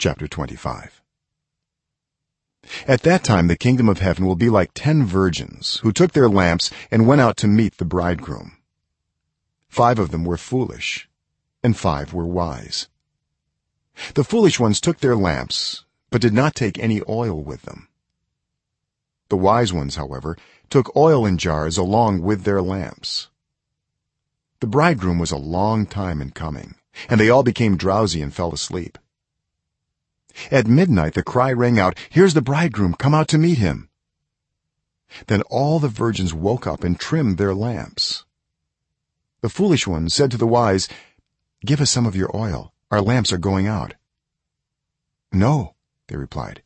chapter 25 at that time the kingdom of heaven will be like 10 virgins who took their lamps and went out to meet the bridegroom. 5 of them were foolish and 5 were wise. The foolish ones took their lamps but did not take any oil with them. The wise ones however took oil in jars along with their lamps. The bridegroom was a long time in coming and they all became drowsy and fell asleep at midnight the cry rang out here's the bridegroom come out to meet him. Then all the virgins woke up and trimmed their lamps. The foolish ones said to the wise give us some of your oil. Our lamps are going out. No they replied.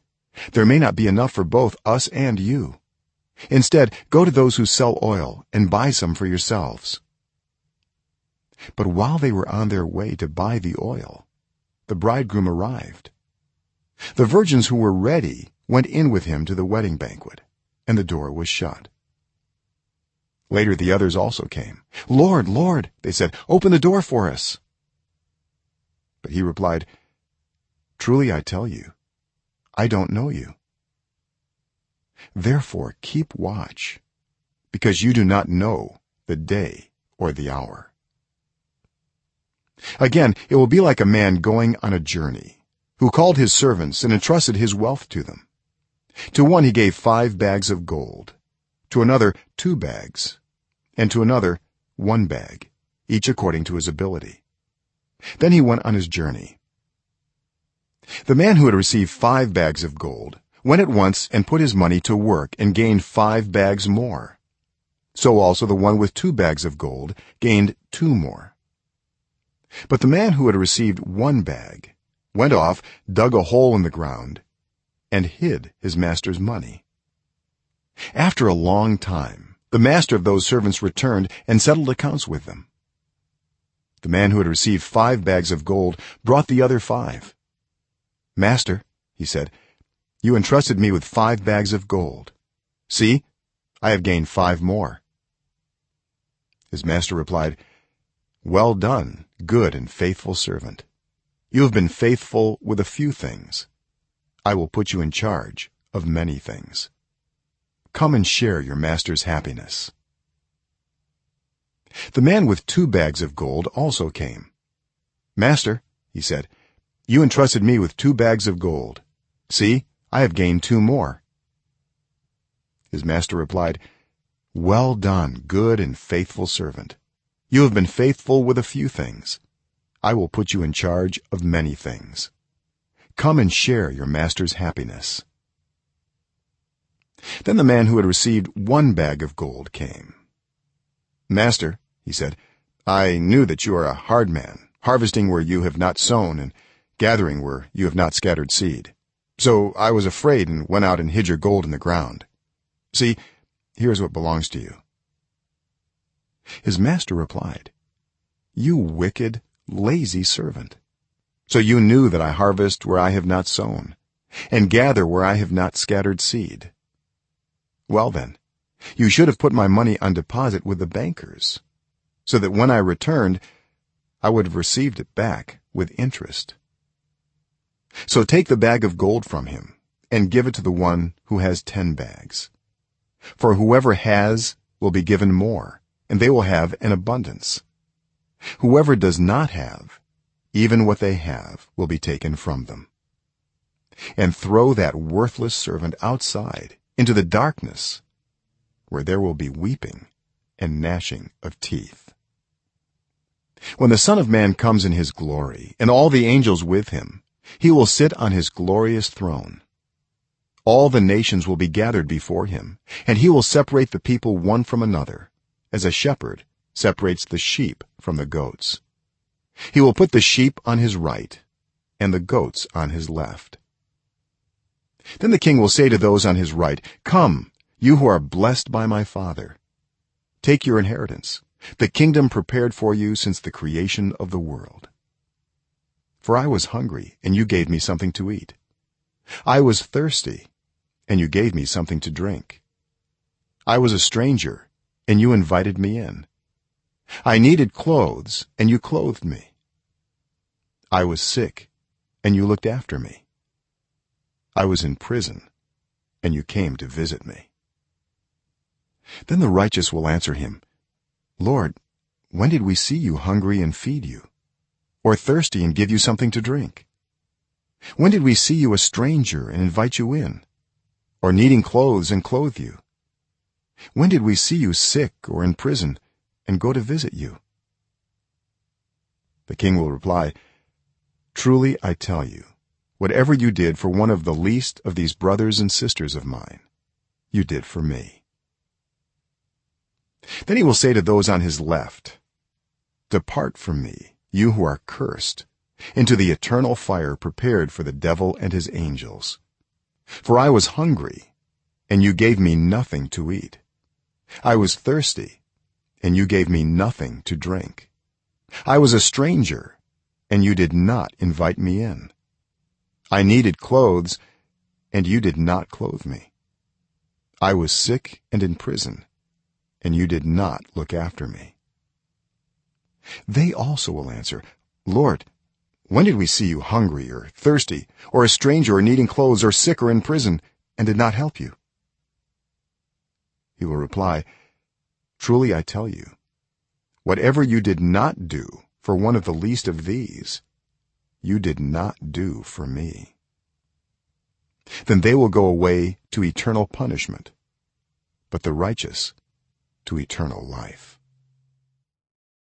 There may not be enough for both us and you. Instead go to those who sell oil and buy some for yourselves. But while they were on their way to buy the oil the bridegroom arrived the virgins who were ready went in with him to the wedding banquet and the door was shut. Later the others also came. Lord lord they said open the door for us. But he replied truly i tell you i don't know you. Therefore keep watch because you do not know the day or the hour. Again it will be like a man going on a journey who called his servants and entrusted his wealth to them. To one he gave 5 bags of gold to another 2 bags and to another 1 bag each according to his ability. Then he went on his journey. The man who had received 5 bags of gold went at once and put his money to work and gained 5 bags more. So also the one with 2 bags of gold gained 2 more. But the man who had received 1 bag went off dug a hole in the ground and hid his master's money. After a long time the master of those servants returned and settled accounts with them. The man who had received 5 bags of gold brought the other 5 master he said you entrusted me with 5 bags of gold. See i have gained 5 more. His master replied well done good and faithful servant you have been faithful with a few things. I will put you in charge of many things. Come and share your master's happiness. The man with two bags of gold also came. Master he said you entrusted me with two bags of gold. See i have gained two more. His master replied well done good and faithful servant. You have been faithful with a few things i will put you in charge of many things. Come and share your master's happiness. Then the man who had received one bag of gold came. Master he said i knew that you are a hard man harvesting where you have not sown and gathering where you have not scattered seed. So i was afraid and went out and hid your gold in the ground. See here is what belongs to you. His master replied you wicked lazy servant. So you knew that i harvest where i have not sown and gather where i have not scattered seed. Well then you should have put my money on deposit with the bankers so that when i returned i would have received it back with interest. So take the bag of gold from him and give it to the one who has 10 bags. For whoever has will be given more and they will have an abundance whoever does not have even what they have will be taken from them. And throw that worthless servant outside into the darkness where there will be weeping and gnashing of teeth. When the son of man comes in his glory and all the angels with him he will sit on his glorious throne. All the nations will be gathered before him and he will separate the people one from another as a shepherd separates the sheep from the goats. He will put the sheep on his right and the goats on his left. Then the king will say to those on his right come you who are blessed by my father take your inheritance the kingdom prepared for you since the creation of the world. For i was hungry and you gave me something to eat. I was thirsty and you gave me something to drink. I was a stranger and you invited me in i needed clothes and you clothed me. I was sick and you looked after me. I was in prison and you came to visit me. Then the righteous will answer him lord when did we see you hungry and feed you or thirsty and give you something to drink? When did we see you a stranger and invite you in or needing clothes and clothe you? When did we see you sick or in prison and go to visit you. The king will reply truly i tell you whatever you did for one of the least of these brothers and sisters of mine you did for me. Then he will say to those on his left depart from me you who are cursed into the eternal fire prepared for the devil and his angels. For i was hungry and you gave me nothing to eat. I was thirsty and you gave me nothing to drink. I was a stranger and you did not invite me in. I needed clothes and you did not clothe me. I was sick and in prison and you did not look after me. They also will answer lord when did we see you hungry or thirsty or a stranger or needing clothes or sick or in prison and did not help you? He will reply truly i tell you whatever you did not do for one of the least of these you did not do for me. Then they will go away to eternal punishment but the righteous to eternal life